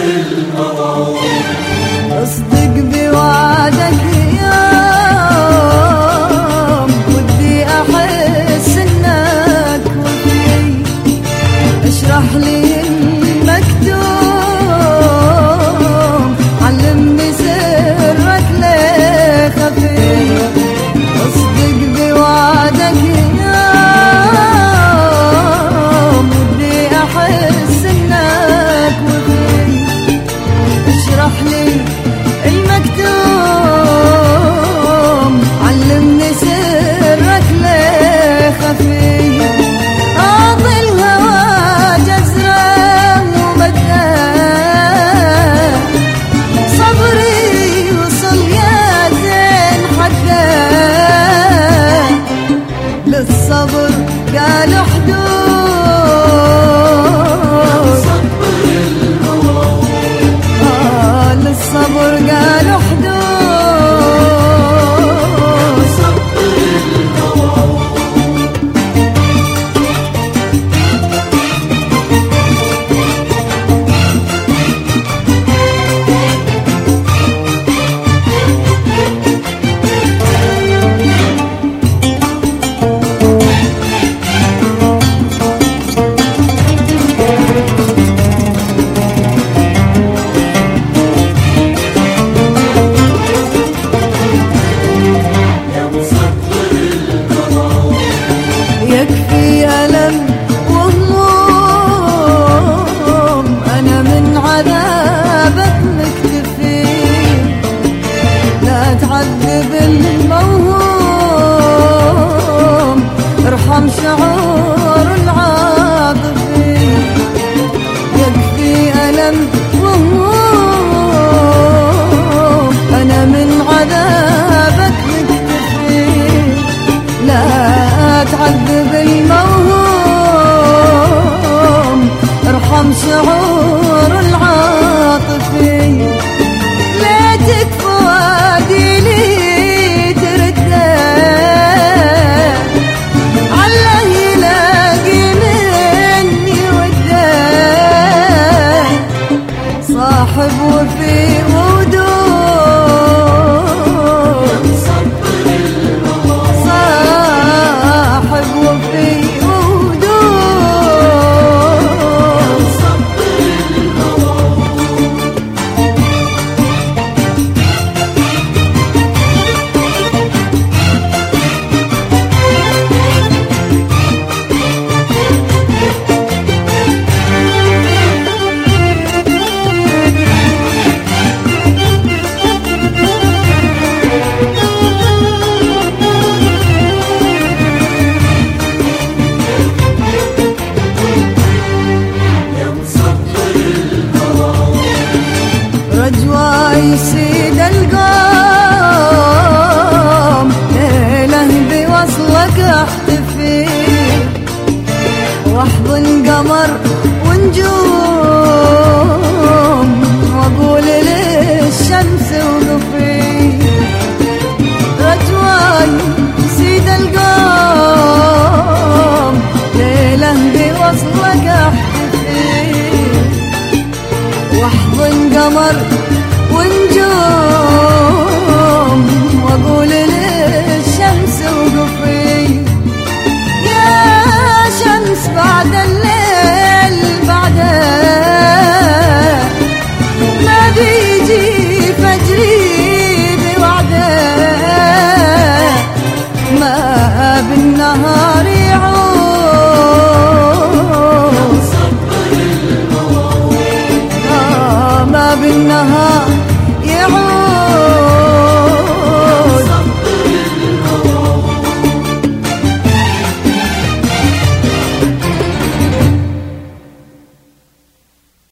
الموعود يوم شعور would amar